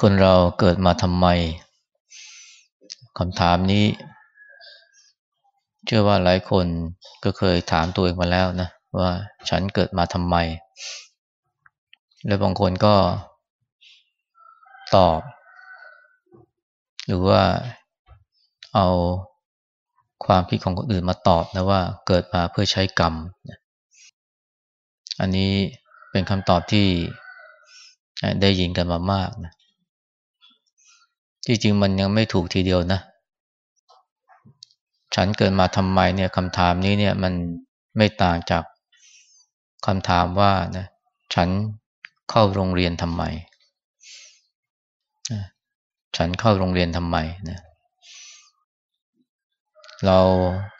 คนเราเกิดมาทำไมคำถามนี้ เชื่อว่าหลายคนก็เคยถามตัวเองมาแล้วนะ ว่าฉันเกิดมาทำไม และบางคนก็ตอบ หรือว่าเอาความคิดของคนอื่นมาตอบนะว่าเกิดมาเพื่อใช้กรรม อันนี้เป็นคำตอบที่ได้ยินกันมามากนะ จริงๆมันยังไม่ถูกทีเดียวนะ ฉันเกิดมาทำไมเนี่ยคำถามนี้เนี่ยมันไม่ต่างจากคำถามว่านะฉันเข้าโรงเรียนทำไม ฉันเข้าโรงเรียนทำไมนะเรา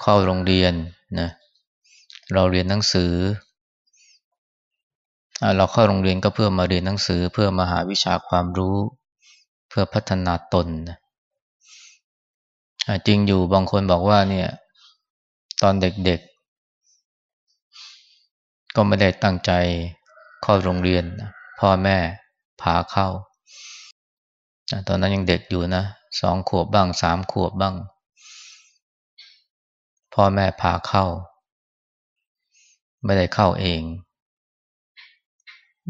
เข้าโรงเรียนนะเราเรียนหนังสือ เราเข้าโรงเรียนก็เพื่อมาเรียนหนังสือเพื่อมาหาวิชาความรู้ เพื่อพัฒนาตนนะจริงอยู่บางคนบอกว่าเนี่ย ตอนเด็กๆ ก็ไม่ได้ตั้งใจเข้าโรงเรียนพ่อแม่พาเข้า ตอนนั้นยังเด็กอยู่นะสองขวบบ้างสามขวบบ้าง พ่อแม่พาเข้า ไม่ได้เข้าเอง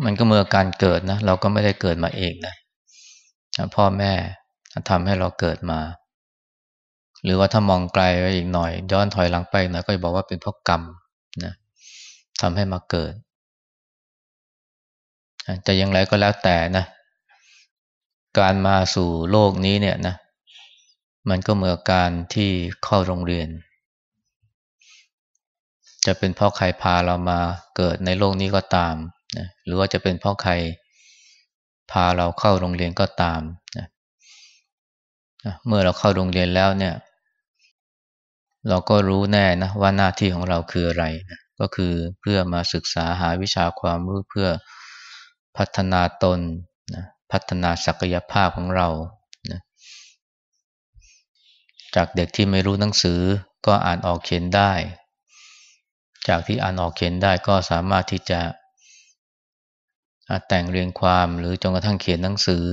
มันก็เมื่อการเกิดนะ เราก็ไม่ได้เกิดมาเองนะ พ่อแม่ทำให้เราเกิดมา หรือว่าถ้ามองไกลไปอีกหน่อย ย้อนถอยหลังไปหน่อยก็จะบอกว่าเป็นเพราะกรรมนะทำให้มาเกิดแต่อย่างไรก็แล้วแต่นะการมาสู่โลกนี้เนี่ยนะ มันก็เหมือนการที่เข้าโรงเรียน จะเป็นเพราะใครพาเรามาเกิดในโลกนี้ก็ตามนะหรือว่าจะเป็นเพราะใคร พาเราเข้าโรงเรียนก็ตามนะเมื่อเราเข้าโรงเรียนแล้วเนี่ย เราก็รู้แน่นะว่าหน้าที่ของเราคืออะไรนะก็คือเพื่อมาศึกษาหาวิชาความรู้เพื่อพัฒนาตนนะพัฒนาศักยภาพของเรานะจากเด็กที่ไม่รู้หนังสือก็อ่านออกเขียนได้ จากที่อ่านออกเขียนได้ก็สามารถที่จะ แต่งเรียงความหรือจนกระทั่งเขียนหนังสือ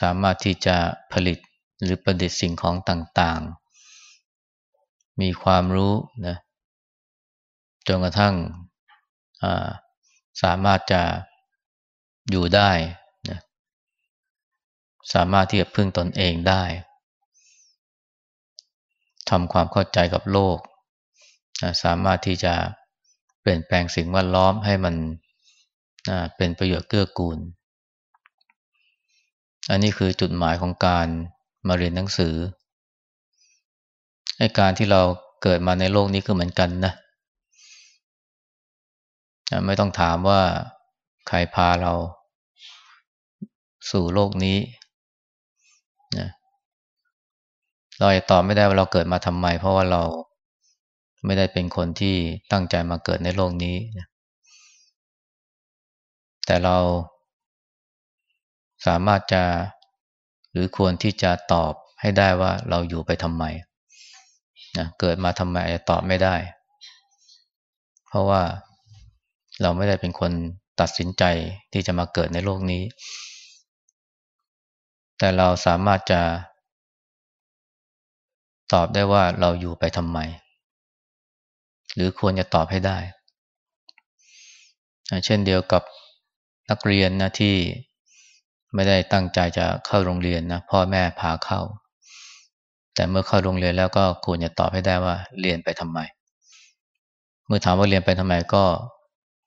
สามารถที่จะผลิตหรือประดิษฐ์สิ่งของต่างๆ มีความรู้นะจนกระทั่งสามารถจะอยู่ได้นะสามารถที่จะพึ่งตนเองได้ทำความเข้าใจกับโลก สามารถที่จะเปลี่ยนแปลงสิ่งแวดล้อมให้มัน เป็นประโยชน์เกื้อกูล อันนี้คือจุดหมายของการมาเรียนหนังสือให้การที่เราเกิดมาในโลกนี้ก็เหมือนกันนะ ไม่ต้องถามว่าใครพาเราสู่โลกนี้นะเราจะตอบไม่ได้ว่าเราเกิดมาทำไม เพราะว่าเราไม่ได้เป็นคนที่ตั้งใจมาเกิดในโลกนี้นะ แต่เราสามารถจะหรือควรที่จะตอบให้ได้ว่าเราอยู่ไปทำไมนะเกิดมาทำไมจะตอบไม่ได้ เพราะว่าเราไม่ได้เป็นคนตัดสินใจที่จะมาเกิดในโลกนี้ แต่เราสามารถจะตอบได้ว่าเราอยู่ไปทำไม หรือควรจะตอบให้ได้ เช่นเดียวกับ นักเรียนนะที่ไม่ได้ตั้งใจจะเข้าโรงเรียนนะพ่อแม่พาเข้า แต่เมื่อเข้าโรงเรียนแล้วก็ควรจะตอบให้ได้ว่าเรียนไปทำไม เมื่อถามว่าเรียนไปทำไมก็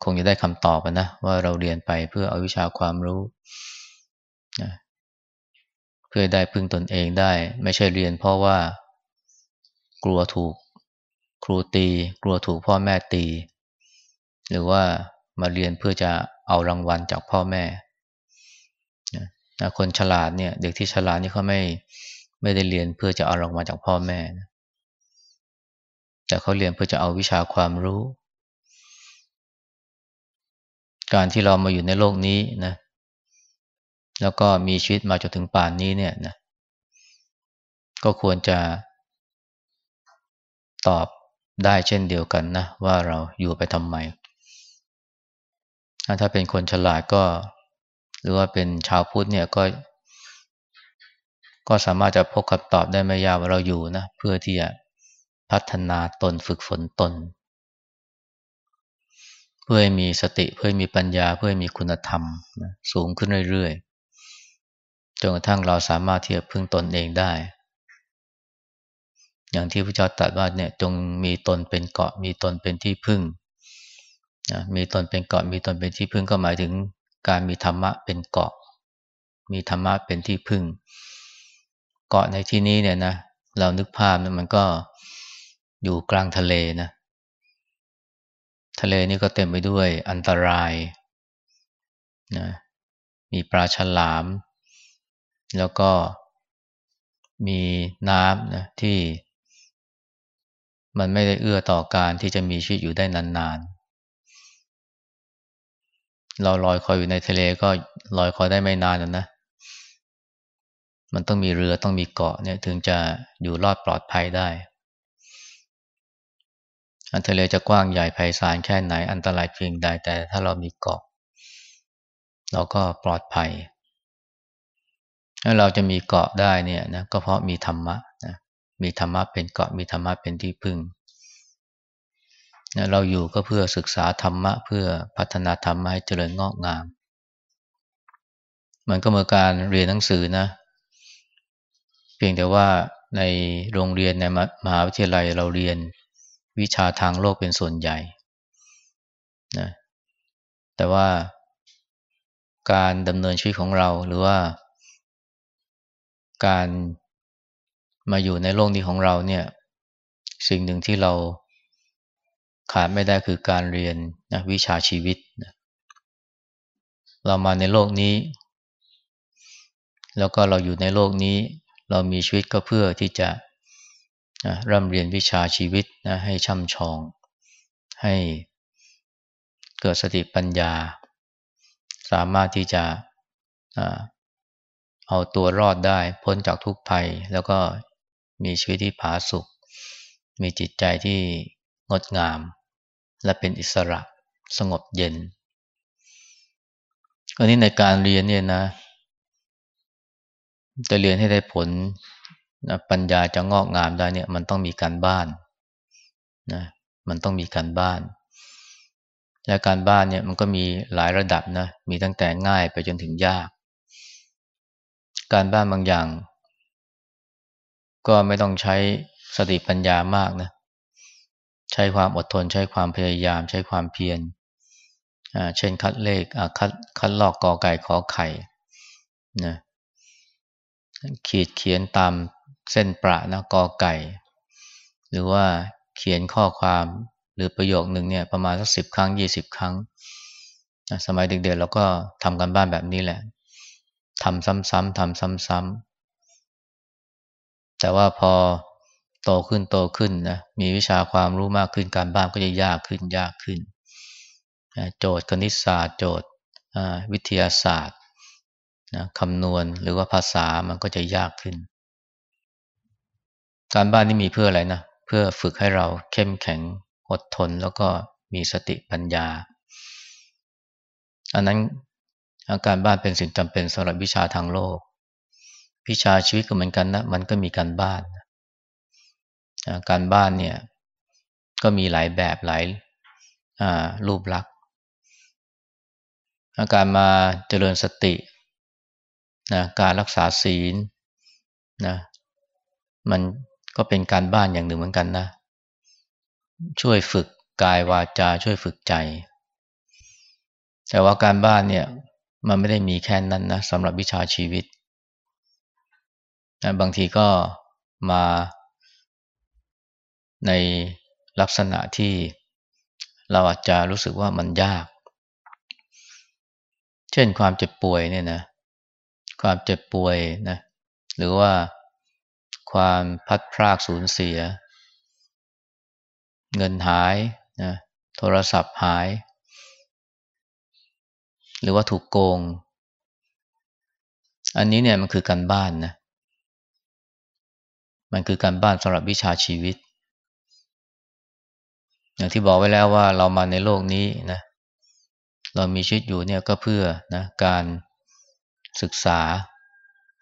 คงจะได้คำตอบนะว่าเราเรียนไปเพื่อเอาวิชาความรู้นะเพื่อได้พึ่งตนเองได้ ไม่ใช่เรียนเพราะว่า กลัวถูกครูตี กลัวถูกพ่อแม่ตี หรือว่ามาเรียนเพื่อจะ เอารางวัลจากพ่อแม่นะคนฉลาดเนี่ย เด็กที่ฉลาดนี่เขาไม่ไม่ได้เรียนเพื่อจะเอารางวัลจากพ่อแม่นะแต่เขาเรียนเพื่อจะเอาวิชาความรู้ การที่เรามาอยู่ในโลกนี้นะ แล้วก็มีชีวิตมาจนถึงป่านนี้เนี่ยนะ ก็ควรจะตอบได้เช่นเดียวกันนะ ว่าเราอยู่ไปทำไม ถ้าเป็นคนฉลาดก็ หรือว่าเป็นชาวพุทธเนี่ยก็ก็สามารถจะพบคำตอบได้ไม่ยากว่าเราอยู่นะ เพื่อที่จะพัฒนาตนฝึกฝนตน เพื่อให้มีสติเพื่อมีปัญญาเพื่อมีคุณธรรมนะสูงขึ้นเรื่อยๆจนกระทั่งเราสามารถที่จะพึ่งตนเองได้ อย่างที่พระเจ้าตรัสว่าเนี่ยจงมีตนเป็นเกาะมีตนเป็นที่พึ่ง นะมีตนเป็นเกาะมีตนเป็นที่พึ่งก็หมายถึงการมีธรรมะเป็นเกาะ มีธรรมะเป็นที่พึ่ง เกาะในที่นี้เนี่ยนะเรานึกภาพนะมันก็อยู่กลางทะเลนะทะเลนี่ก็เต็มไปด้วยอันตรายนะมีปลาฉลาม แล้วก็มีน้ำนะที่มันไม่ได้เอื้อต่อการที่จะมีชีวิตอยู่ได้นานๆ เราลอยคอยอยู่ในทะเลก็ลอยคอยได้ไม่นานนะ มันต้องมีเรือต้องมีเกาะเนี่ยถึงจะอยู่รอดปลอดภัยได้ อันทะเลจะกว้างใหญ่ไพศาลแค่ไหนอันตรายเพียงใดแต่ถ้าเรามีเกาะ เราก็ปลอดภัย ถ้าเราจะมีเกาะได้เนี่ยนะก็เพราะมีธรรมะนะมีธรรมะเป็นเกาะมีธรรมะเป็นที่พึ่ง เราอยู่ก็เพื่อศึกษาธรรมะ เพื่อพัฒนาธรรมะให้เจริญงอกงาม มันก็เหมือนการเรียนหนังสือนะ เพียงแต่ว่าในโรงเรียนในมหาวิทยาลัยเราเรียนวิชาทางโลกเป็นส่วนใหญ่นะแต่ว่าการดำเนินชีวิตของเราหรือว่า การมาอยู่ในโลกนี้ของเราเนี่ย สิ่งหนึ่งที่เรา ขาดไม่ได้คือการเรียนนะวิชาชีวิตนะเรามาในโลกนี้ แล้วก็เราอยู่ในโลกนี้ เรามีชีวิตก็เพื่อที่จะนะร่ำเรียนวิชาชีวิตนะให้ช่ำชอง ให้เกิดสติปัญญา สามารถที่จะเอาตัวรอดได้พ้นจากทุกภัย แล้วก็มีชีวิตที่ผาสุกมีจิตใจที่งดงาม และเป็นอิสระสงบเย็นอันนี้ในการเรียนเนี่ยนะ จะเรียนให้ได้ผลนะปัญญาจะงอกงามได้เนี่ย มันต้องมีการบ้านนะมันต้องมีการบ้าน และการบ้านเนี่ยมันก็มีหลายระดับนะ มีตั้งแต่ง่ายไปจนถึงยาก การบ้านบางอย่าง ก็ไม่ต้องใช้สติปัญญามากนะ ช้ความอดทน ใช้ความพยายาม ใช้ความเพียรเช่นคัดเลขคัดคัดลอกกอไก่ขอไข่นะขีดเขียนตามเส้นประนะกอไก่ หรือว่าเขียนข้อความหรือประโยคหนึ่งเนี่ยประมาณสักสิบครั้งยี่สิบครั้งสมัยเด็กๆเราก็ทำกันบ้านแบบนี้แหละทำซ้ำๆทำซ้ำๆแต่ว่าพอ โตขึ้นโตขึ้นนะมีวิชาความรู้มากขึ้นการบ้านก็จะยากขึ้นยากขึ้น โจทย์คณิตศาสตร์ โจทย์วิทยาศาสตร์นะคำนวณหรือว่าภาษามันก็จะยากขึ้น การบ้านนี่มีเพื่ออะไรนะ เพื่อฝึกให้เราเข้มแข็งอดทนแล้วก็มีสติปัญญา อันนั้นอาการบ้านเป็นสิ่งจำเป็นสำหรับวิชาทางโลก วิชาชีวิตก็เหมือนกันนะ มันก็มีการบ้าน การบ้านเนี่ยก็มีหลายแบบหลายรูปลักษณ์าการมาเจริญสตินะการรักษาศีลนะมันก็เป็นการบ้านอย่างหนึ่งเหมือนกันนะ ช่วยฝึกกายวาจาช่วยฝึกใจ แต่ว่าการบ้านเนี่ยมันไม่ได้มีแค่นั้นนะสำหรับวิชาชีวิตนะบางทีก็มา ในลักษณะที่เราอาจจะรู้สึกว่ามันยาก เช่นความเจ็บป่วยเนี่ยนะ ความเจ็บป่วยนะ หรือว่าความพัดพรากสูญเสีย เงินหายนะโทรศัพท์หาย หรือว่าถูกโกง อันนี้เนี่ยมันคือการบ้านนะ มันคือการบ้านสำหรับวิชาชีวิต อย่างที่บอกไว้แล้วว่าเรามาในโลกนี้นะเรามีชีวิตอยู่เนี่ยก็เพื่อนะการศึกษา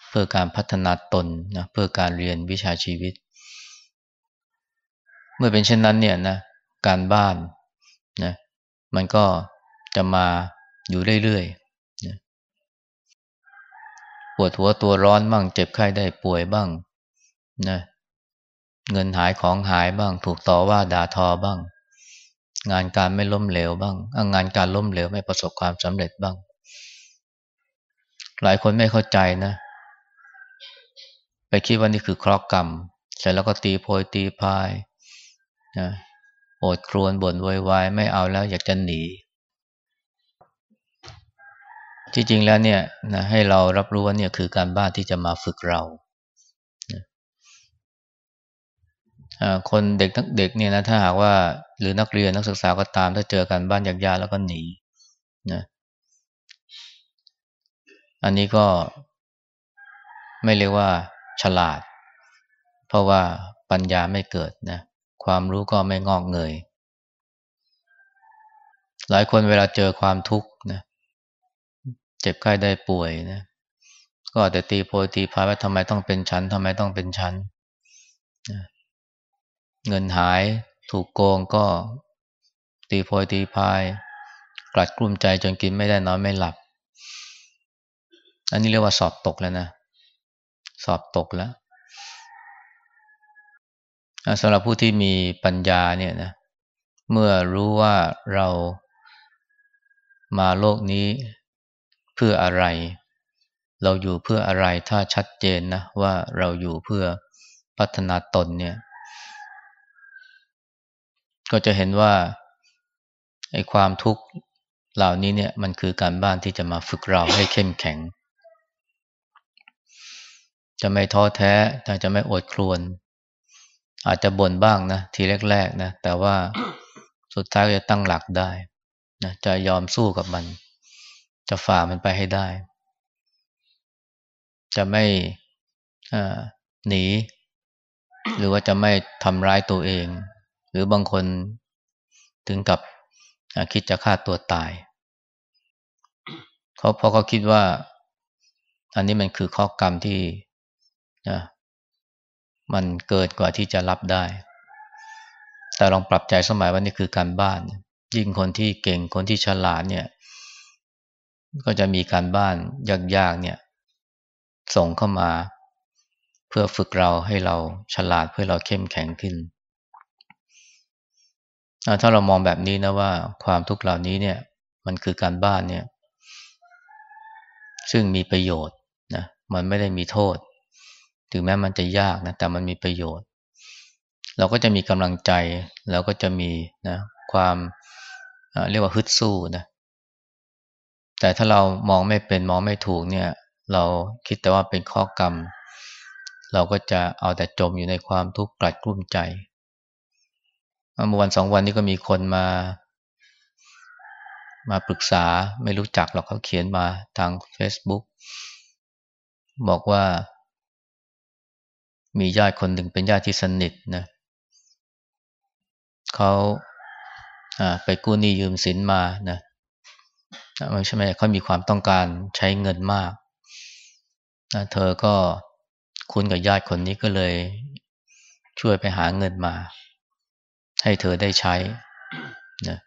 เพื่อการพัฒนาตนนะเพื่อการเรียนวิชาชีวิต เมื่อเป็นเช่นนั้นเนี่ยนะการบ้านนะมันก็จะมาอยู่เรื่อยๆนะปวดหัวตัวร้อนบ้างเจ็บไข้ได้ป่วยบ้างนะเงินหายของหายบ้าง ถูกต่อว่าด่าทอบ้าง งานการไม่ล้มเหลวบ้างงานการล้มเหลวไม่ประสบความสำเร็จบ้าง หลายคนไม่เข้าใจนะ ไปคิดว่านี่คือเคราะห์กรรมเสร็จแล้วก็ตีโพยตีพายนะโอดครวนบ่นววายไม่เอาแล้วอยากจะหนี ที่จริงแล้วเนี่ยนะให้เรารับรู้ว่าเนี่ยคือการบ้านที่จะมาฝึกเราคนเด็กทั้งเด็กเนี่ยนะถ้าหากว่า หรือนักเรียนนักศึกษาก็ตาม ถ้าเจอกันบ้านยากๆแล้วก็หนีนะอันนี้ก็ไม่เรียกว่าฉลาด เพราะว่าปัญญาไม่เกิดนะความรู้ก็ไม่งอกเงย หลายคนเวลาเจอความทุกข์นะเจ็บไข้ได้ป่วยนะก็อาจจะตีโพยตีพายว่าทำไมต้องเป็นชั้นทำไมต้องเป็นชั้นนะเงินหาย ถูกโกงก็ตีโพยตีพาย กลัดกลุ้มใจจนกินไม่ได้นอนไม่หลับ อันนี้เรียกว่าสอบตกแล้วนะ สอบตกแล้วสำหรับผู้ที่มีปัญญาเนี่ยนะ เมื่อรู้ว่าเรามาโลกนี้เพื่ออะไร เราอยู่เพื่ออะไรถ้าชัดเจนนะว่าเราอยู่เพื่อพัฒนาตนเนี่ย ก็จะเห็นว่าไอ้ความทุกข์เหล่านี้เนี่ยมันคือการบ้านที่จะมาฝึกเราให้เข้มแข็ง จะไม่ท้อแท้จะไม่อดครวน อาจจะบ่นบ้างนะทีแรกๆนะแต่ว่าสุดท้ายจะตั้งหลักได้นะจะยอมสู้กับมัน จะฝ่ามันไปให้ได้ จะไม่หนี หรือว่าจะไม่ทำร้ายตัวเอง หรือบางคนถึงกับคิดจะฆ่าตัวตายเขาเพราะเขาคิดว่า อันนี้มันคือข้อกรรมที่นะมันเกินกว่าที่จะรับได้ แต่ลองปรับใจสมัยว่านี่คือการบ้าน ยิ่งคนที่เก่งคนที่ฉลาดเนี่ย ก็จะมีการบ้านยากๆเนี่ย ส่งเข้ามา เพื่อฝึกเราให้เราฉลาดเพื่อเราเข้มแข็งขึ้น ถ้าเรามองแบบนี้นะว่าความทุกข์เหล่านี้เนี่ย มันคือการบ้านเนี่ย ซึ่งมีประโยชน์นะมันไม่ได้มีโทษ ถึงแม้มันจะยากนะแต่มันมีประโยชน์ เราก็จะมีกำลังใจ เราก็จะมีนะความเรียกว่าฮึดสู้นะแต่ถ้าเรามองไม่เป็นมองไม่ถูกเนี่ย เราคิดแต่ว่าเป็นข้อกรรม เราก็จะเอาแต่จมอยู่ในความทุกข์กลัดกลุ้มใจ เมื่อวันสองวันนี้ก็มีคนมา มาปรึกษาไม่รู้จักหรอกเขาเขียนมาทาง Facebook บอกว่า มีญาติคนหนึ่งเป็นญาติที่สนิทนะเขาไปกู้หนี้ยืมสินมานะไม่ใช่ไหมเขามีความต้องการใช้เงินมากนะเธอก็คุ้นกับญาติคนนี้ก็เลยช่วยไปหาเงินมา ให้เธอได้ใช้นะ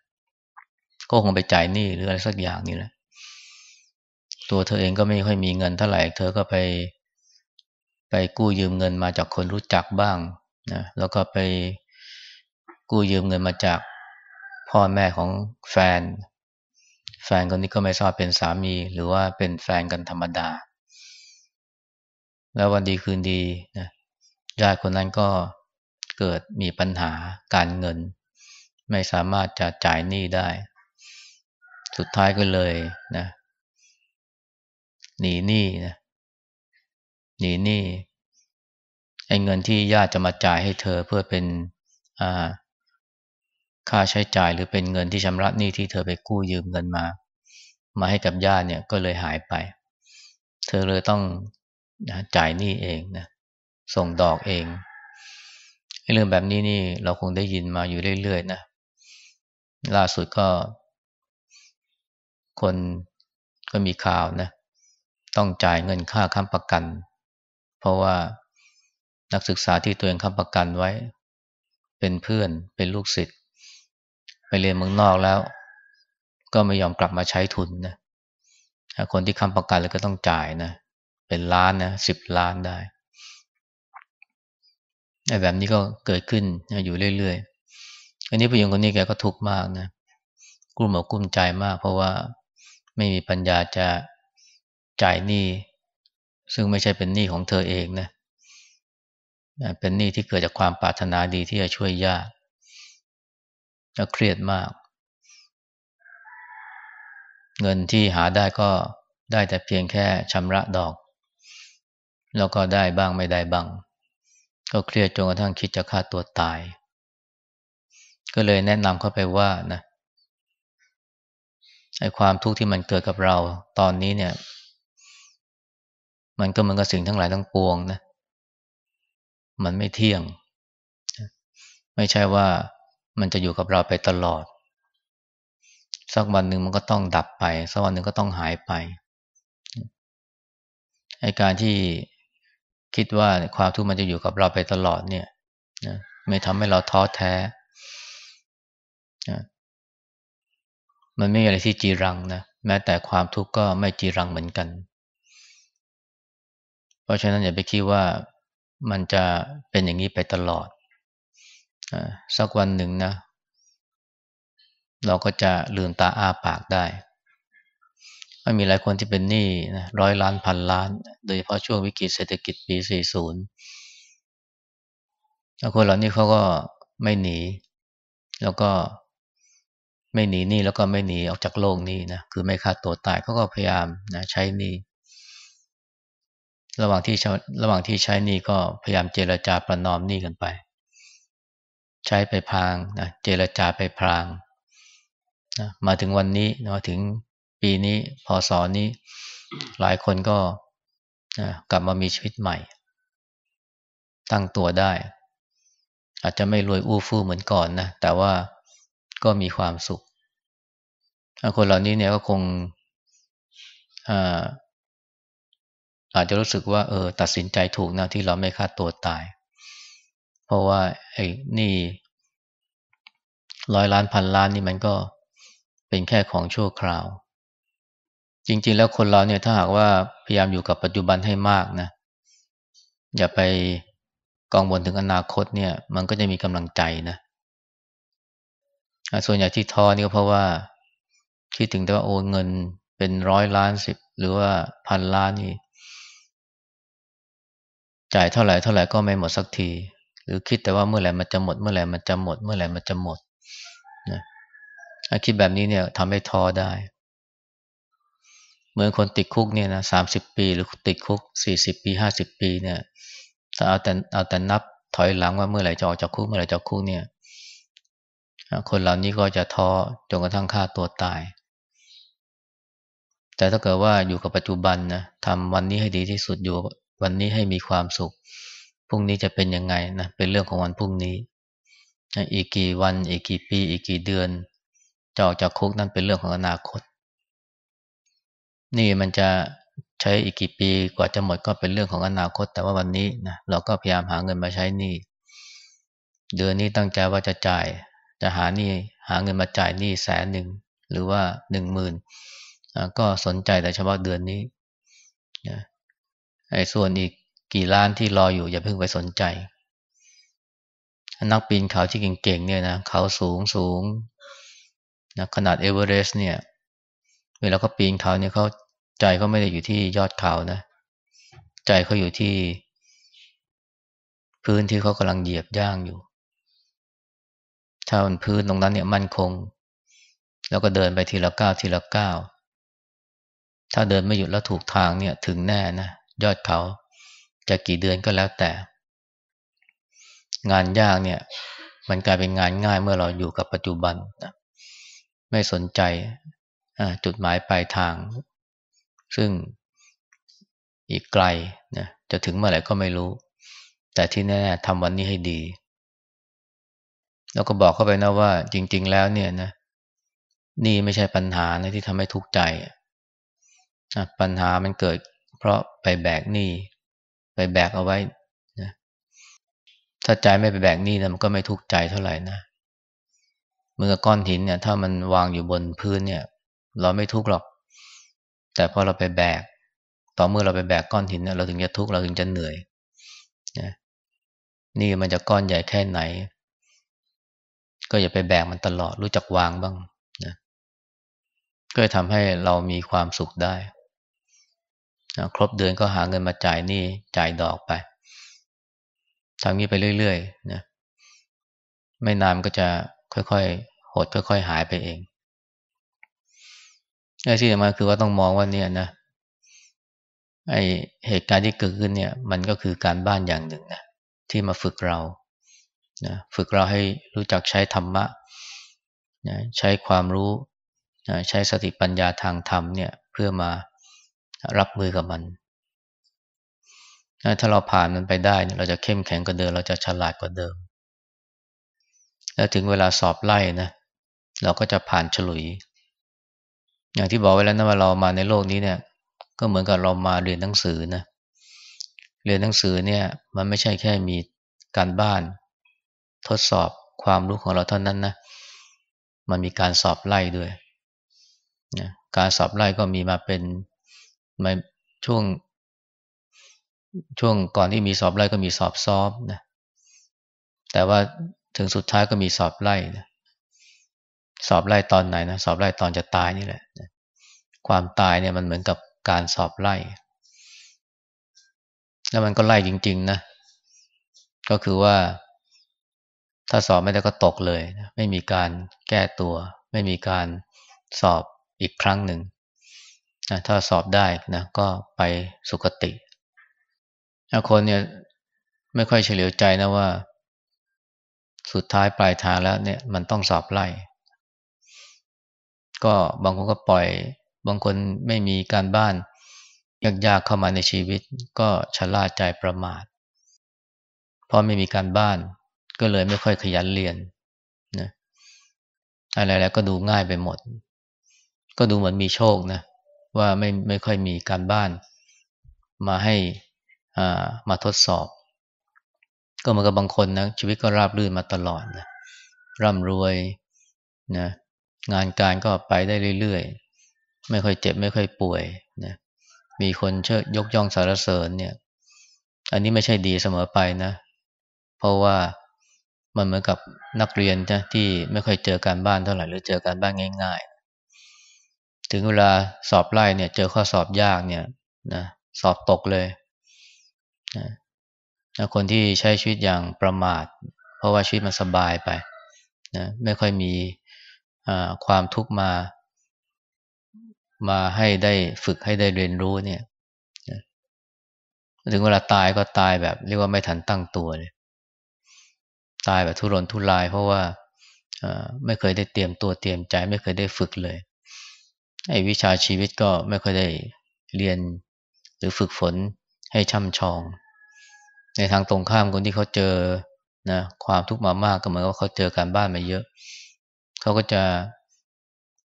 ก็คงไปจ่ายหนี้หรืออะไรสักอย่างนี่แหละ ตัวเธอเองก็ไม่ค่อยมีเงินเท่าไหร่ เธอก็ไป ไปกู้ยืมเงินมาจากคนรู้จักบ้างนะแล้วก็ไปกู้ยืมเงินมาจากพ่อแม่ของแฟน แฟนคนนี้ก็ไม่ทราบเป็นสามี หรือว่าเป็นแฟนกันธรรมดา แล้ววันดีคืนดีนะญาติคนนั้นก็ เกิดมีปัญหาการเงิน ไม่สามารถจะจ่ายหนี้ได้ สุดท้ายก็เลยนะหนีหนี้นะหนีหนี้ไอ้เงินที่ญาติจะมาจ่ายให้เธอเพื่อเป็นอ่าค่าใช้จ่ายหรือเป็นเงินที่ชำระหนี้ที่เธอไปกู้ยืมเงินมา มาให้กับญาติเนี่ยก็เลยหายไป เธอเลยต้องจ่ายหนี้เองนะส่งดอกเอง เรื่องแบบนี้นี่เราคงได้ยินมาอยู่เรื่อยๆนะล่าสุดก็ คนก็มีข่าวนะ ต้องจ่ายเงินค่าค้ำประกัน เพราะว่านักศึกษาที่ตัวเองค้ำประกันไว้ เป็นเพื่อนเป็นลูกศิษย์ไปเรียนเมืองนอกแล้ว ก็ไม่ยอมกลับมาใช้ทุนนะคนที่ค้ำประกันแล้วก็ต้องจ่ายนะ เป็นล้านนะสิบล้านได้ แบบนี้ก็เกิดขึ้นอยู่เรื่อยๆอันนี้ผู้หญิงคนนี้แกก็ทุกข์มากนะกลุ้มอกกลุ้มใจมาก เพราะว่าไม่มีปัญญาจะจ่ายหนี้ซึ่งไม่ใช่เป็นหนี้ของเธอเองนะเป็นหนี้ที่เกิดจากความปรารถนาดีที่จะช่วยญาติจะเครียดมาก เงินที่หาได้ก็ได้แต่เพียงแค่ชำระดอก แล้วก็ได้บ้างไม่ได้บ้าง ก็เครียดจนกระทั่งคิดจะฆ่าตัวตาย ก็เลยแนะนำเข้าไปว่านะไอ้ความทุกข์ที่มันเกิดกับเราตอนนี้เนี่ย มันก็เหมือนกับสิ่งทั้งหลายทั้งปวงนะ มันไม่เที่ยง ไม่ใช่ว่ามันจะอยู่กับเราไปตลอด สักวันหนึ่งมันก็ต้องดับไป สักวันหนึ่งก็ต้องหายไปไอ้การที่ คิดว่าความทุกข์มันจะอยู่กับเราไปตลอดเนี่ยนะไม่ทำให้เราท้อแท้นะมันไม่มีอะไรที่จีรังนะแม้แต่ความทุกข์ก็ไม่จีรังเหมือนกัน เพราะฉะนั้นอย่าไปคิดว่ามันจะเป็นอย่างนี้ไปตลอดสักวันหนึ่งนะ เราก็จะลืมตาอ้าปากได้ มีหลายคนที่เป็นหนี้นะร้อยล้านพันล้าน โดยเฉพาะช่วงวิกฤตเศรษฐกิจปี 40แล้วคนเหล่านี้เขาก็ไม่หนี แล้วก็ไม่หนีหนี้แล้วก็ไม่หนีออกจากโลกนี้นะคือไม่ฆ่าตัวตายเขาก็พยายามนะใช้หนี้ระหว่างที่ระหว่างที่ใช้หนี้ก็พยายามเจรจาประนอมหนี้กันไป ใช้ไปพางนะเจรจาไปพรางนะมาถึงวันนี้มาถึง ปีนี้พศนี้ หลายคนก็กลับมามีชีวิตใหม่ ตั้งตัวได้ อาจจะไม่รวยอู้ฟู่เหมือนก่อนนะ แต่ว่าก็มีความสุข คนเหล่านี้เนี่ยก็คงอาอาจจะรู้สึกว่าเออตัดสินใจถูกนะที่เราไม่ฆ่าตัวตาย เพราะว่าไอ้นี่ร้อยล้านพันล้านนี่มันก็เป็นแค่ของชั่วคราว จริง ๆ แล้วคนเราเนี่ยถ้าหากว่าพยายามอยู่กับปัจจุบันให้มากนะ อย่าไปกังวลถึงอนาคตเนี่ย มันก็จะมีกำลังใจนะส่วนใหญ่ที่ท้อนี่ก็เพราะว่าคิดถึงแต่ว่าโอนเงินเป็นร้อยล้านสิบหรือว่าพันล้านนี่จ่ายเท่าไหร่เท่าไหร่ก็ไม่หมดสักที หรือคิดแต่ว่าเมื่อไหร่มันจะหมด เมื่อไหร่มันจะหมด เมื่อไหร่มันจะหมดนะคิดแบบนี้เนี่ยทำให้ท้อได้ มือนคนติดคุกเนี่ยนะสามสิบปี หรือติดคุกสี่สิบปีห้าสิบปีเนี่ยถ้าเอาแต่เอาแต่นับถอยหลังว่าเมื่อไหร่จะออกจากคุกเมื่อไหร่จะคุกเนี่ยคนเหล่านี้ก็จะท้อจนกระทั่งฆ่าตัวตาย แต่ถ้าเกิดว่าอยู่กับปัจจุบันนะทำวันนี้ให้ดีที่สุดอยู่ วันนี้ให้มีความสุขพรุ่งนี้จะเป็นยังไงนะเป็นเรื่องของวันพรุ่งนี้อีกกี่วันอีกกี่ปี อีกกี่เดือนจะออกจากคุกนั่นเป็นเรื่องของอนาคต นี่มันจะใช้อีกกี่ปีกว่าจะหมดก็เป็นเรื่องของอนาคต แต่ว่าวันนี้นะเราก็พยายามหาเงินมาใช้หนี้เดือนนี้ตั้งใจว่าจะจ่าย จะหาหนี้หาเงินมาจ่ายหนี้แสนหนึ่งหรือว่าหนึ่งหมื่นก็สนใจแต่เฉพาะเดือนนี้นะไอ้ส่วนอีกกี่ล้านที่รออยู่อย่าเพิ่งไปสนใจ นักปีนเขาที่เก่งๆเนี่ยนะเขาสูงสูงนะขนาดเอเวอเรสต์เนี่ย เวลาเขาปีนเขาเนี่ยเขาใจเขาไม่ได้อยู่ที่ยอดเขานะ ใจเขาอยู่ที่ พื้นที่เขากำลังเหยียบย่างอยู่ ถ้ามันพื้นตรงนั้นเนี่ยมั่นคง แล้วก็เดินไปทีละก้าวทีละก้าวถ้าเดินไม่หยุดแล้วถูกทางเนี่ย ถึงแน่นะยอดเขาจะกี่เดือนก็แล้วแต่ งานยากเนี่ย มันกลายเป็นงานง่ายเมื่อเราอยู่กับปัจจุบันนะไม่สนใจ จุดหมายปลายทาง ซึ่งอีกไกลนะจะถึงเมื่อไหร่ก็ไม่รู้ แต่ที่แน่ๆทำวันนี้ให้ดี แล้วก็บอกเข้าไปนะว่าจริง ๆ แล้วเนี่ยนะนี่ไม่ใช่ปัญหานะที่ทำให้ทุกข์ใจปัญหามันเกิด เพราะไปแบกหนี้ไปแบกเอาไว้นะถ้าใจไม่ไปแบกหนี้นะมันก็ไม่ทุกข์ใจเท่าไหร่นะเมื่อก้อนหินเนี่ย ถ้ามันวางอยู่บนพื้นเนี่ย เราไม่ทุกข์หรอก แต่พอเราไปแบก ต่อเมื่อเราไปแบกก้อนหินเนี่เราถึงจะทุกข์เราถึงจะเหนื่อยนะนี่มันจะก้อนใหญ่แค่ไหน ก็อย่าไปแบกมันตลอดรู้จักวางบ้างนะก็ทำให้เรามีความสุขได้นะครบเดือนก็หาเงินมาจ่ายนี่จ่ายดอกไปทำนี้ไปเรื่อยๆนะไม่นานก็จะค่อยๆหดค่อยๆหายไปเอง ไอ้ที่สำคัญคือว่าต้องมองว่าเนี่ยนะไอเหตุการณ์ที่เกิดขึ้นเนี่ย มันก็คือการบ้านอย่างหนึ่งนะที่มาฝึกเรานะฝึกเราให้รู้จักใช้ธรรมะนะใช้ความรู้นะใช้สติปัญญาทางธรรมเนี่ยเพื่อมารับมือกับมันนะถ้าเราผ่านมันไปได้เราจะเข้มแข็งกว่าเดิม เราจะฉลาดกว่าเดิม แล้วถึงเวลาสอบไล่นะเราก็จะผ่านฉลุย อย่างที่บอกไว้แล้วนะว่าเรามาในโลกนี้เนี่ย ก็เหมือนกับเรามาเรียนหนังสือนะเรียนหนังสือเนี่ย มันไม่ใช่แค่มีการบ้าน ทดสอบความรู้ของเราเท่านั้นนะมันมีการสอบไล่ด้วยนะการสอบไล่ก็มีมาเป็นมาช่วง ช่วงก่อนที่มีสอบไล่ก็มีสอบซ้อมนะแต่ว่าถึงสุดท้ายก็มีสอบไล่นะ สอบไล่ตอนไหนนะสอบไล่ตอนจะตายนี่แหละความตายเนี่ยมันเหมือนกับการสอบไล่ แล้วมันก็ไล่จริง ๆ นะ ก็คือว่า ถ้าสอบไม่ได้ก็ตกเลยนะไม่มีการแก้ตัว ไม่มีการสอบอีกครั้งหนึ่งนะถ้าสอบได้นะก็ไปสุคติคนเนี่ยไม่ค่อยเฉลียวใจนะว่า สุดท้ายปลายทางแล้วเนี่ยมันต้องสอบไล่ ก็บางคนก็ปล่อย บางคนไม่มีการบ้านยากๆเข้ามาในชีวิต ก็ชะล่าใจประมาทเพราะไม่มีการบ้าน ก็เลยไม่ค่อยขยันเรียนนะอะไรแล้วก็ดูง่ายไปหมด ก็ดูเหมือนมีโชคนะว่าไม่ไม่ค่อยมีการบ้าน มาให้อ่ามาทดสอบ ก็เหมือนกับบางคนนะชีวิตก็ราบรื่นมาตลอดนะร่ำรวยนะ งานการก็ไปได้เรื่อยๆ ไม่ค่อยเจ็บไม่ค่อยป่วยนะมีคนเชิดยกย่องสารเสริญเนี่ย อันนี้ไม่ใช่ดีเสมอไปนะ เพราะว่ามันเหมือนกับนักเรียนนะที่ไม่ค่อยเจอการบ้านเท่าไหร่หรือเจอการบ้านง่าย ๆ ถึงเวลาสอบไล่เนี่ย เจอข้อสอบยากเนี่ยนะสอบตกเลยนะคนที่ใช้ชีวิตอย่างประมาท เพราะว่าชีวิตมันสบายไปนะไม่ค่อยมี ความทุกข์มา มาให้ได้ฝึกให้ได้เรียนรู้เนี่ยถึงเวลาตายก็ตายแบบเรียกว่าไม่ทันตั้งตัวเลยตายแบบทุรนทุราย เพราะว่าไม่เคยได้เตรียมตัวเตรียมใจ ไม่เคยได้ฝึกเลยไอ้วิชาชีวิตก็ไม่เคยได้เรียนหรือฝึกฝนให้ช่ำชอง ในทางตรงข้ามคนที่เขาเจอนะความทุกข์มามากก็เหมือนว่าเขาเจอการบ้านมาเยอะ เขาก็จะ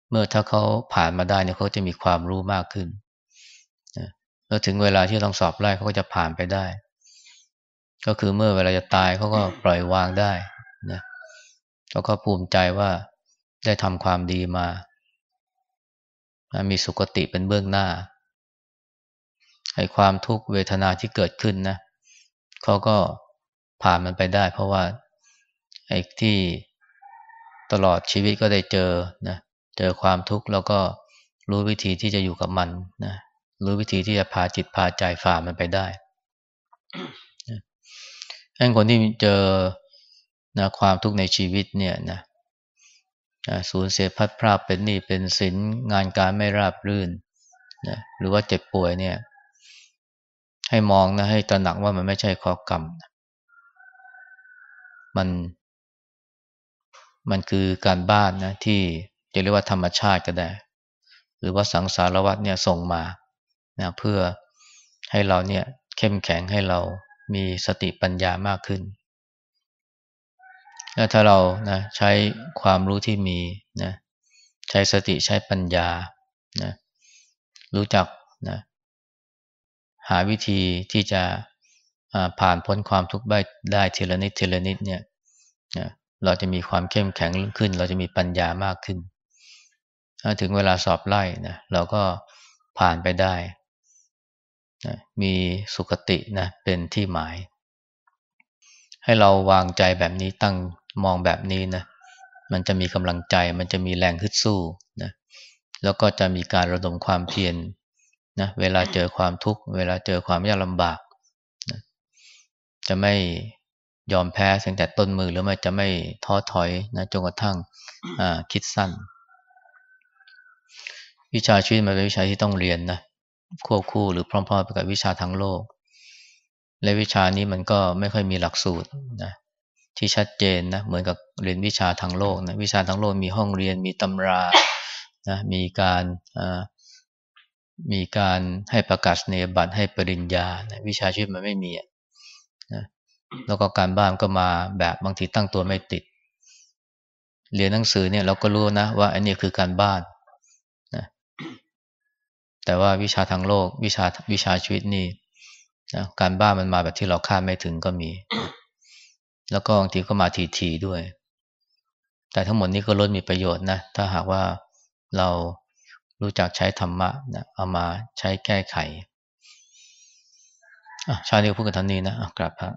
เมื่อถ้าเขาผ่านมาได้เนี่ยเขาจะมีความรู้มากขึ้นแล้วถึงเวลาที่ต้องสอบไล่เขาก็จะผ่านไปได้ ก็คือเมื่อเวลาจะตายเขาก็ปล่อยวางได้นะแล้วก็ภูมิใจว่าได้ทำความดีมา มีสุคติเป็นเบื้องหน้าให้ความทุกข์เวทนาที่เกิดขึ้นนะเขาก็ผ่านมันไปได้ เพราะว่าไอ้ที่ ตลอดชีวิตก็ได้เจอนะเจอความทุกข์แล้วก็รู้วิธีที่จะอยู่กับมันนะรู้วิธีที่จะพาจิตพาใจฝ่ามันไปได้ให้คนที่เจอนะความทุกข์ในชีวิตเนี่ยนะสูญเสียพัดพลาดเป็นหนี้เป็นสินงานการไม่ราบรื่นนะหรือว่าเจ็บป่วยเนี่ย ให้มองนะให้ตระหนักว่ามันไม่ใช่ข้อกรรม มัน มันคือการบ้านนะที่จะเรียกว่าธรรมชาติก็ได้ หรือว่าสังสารวัฏเนี่ยส่งมานะเพื่อให้เราเนี่ยเข้มแข็งให้เรามีสติปัญญามากขึ้นและถ้าเรานะใช้ความรู้ที่มีนะใช้สติใช้ปัญญานะรู้จักนะหาวิธีที่จะผ่านพ้นความทุกข์ได้ทีละนิดทีละนิดเนี่ย เราจะมีความเข้มแข็งขึ้น เราจะมีปัญญามากขึ้น ถ้าถึงเวลาสอบไล่นะเราก็ผ่านไปได้นะมีสุขตินะเป็นที่หมาย ให้เราวางใจแบบนี้ตั้งมองแบบนี้นะมันจะมีกำลังใจมันจะมีแรงขึ้นสู้นะแล้วก็จะมีการระดมความเพียรนะเวลาเจอความทุกข์ เวลาเจอความยากลำบากนะจะไม่ ยอมแพ้ตั้งแต่ต้นมือหรือไม่จะไม่ท้อถอยนะจนกระทั่งคิดสั้น วิชาชีวิตมันเป็นวิชาที่ต้องเรียนนะควบคู่หรือพร้อมๆไปกับวิชาทั้งโลก และวิชานี้มันก็ไม่ค่อยมีหลักสูตรนะที่ชัดเจนนะเหมือนกับเรียนวิชาทางโลกนะวิชาทางโลกมีห้องเรียนมีตำรานะมีการมีการให้ประกาศเนบัตรให้ปริญญานะวิชาชีวิตมันไม่มีนะ แล้วก็การบ้านก็มาแบบบางทีตั้งตัวไม่ติด เรียนหนังสือเนี่ยเราก็รู้นะว่าอันนี้คือการบ้านนะแต่ว่าวิชาทางโลกวิชาวิชาชีวิตนี่นะการบ้านมันมาแบบที่เราคาดไม่ถึงก็มี แล้วก็บางทีก็มาทีๆด้วย แต่ทั้งหมดนี้ก็ล้นมีประโยชน์นะ ถ้าหากว่าเรารู้จักใช้ธรรมะนะเอามาใช้แก้ไขชาตินี้พูดกันท่านี้นะกราบพระ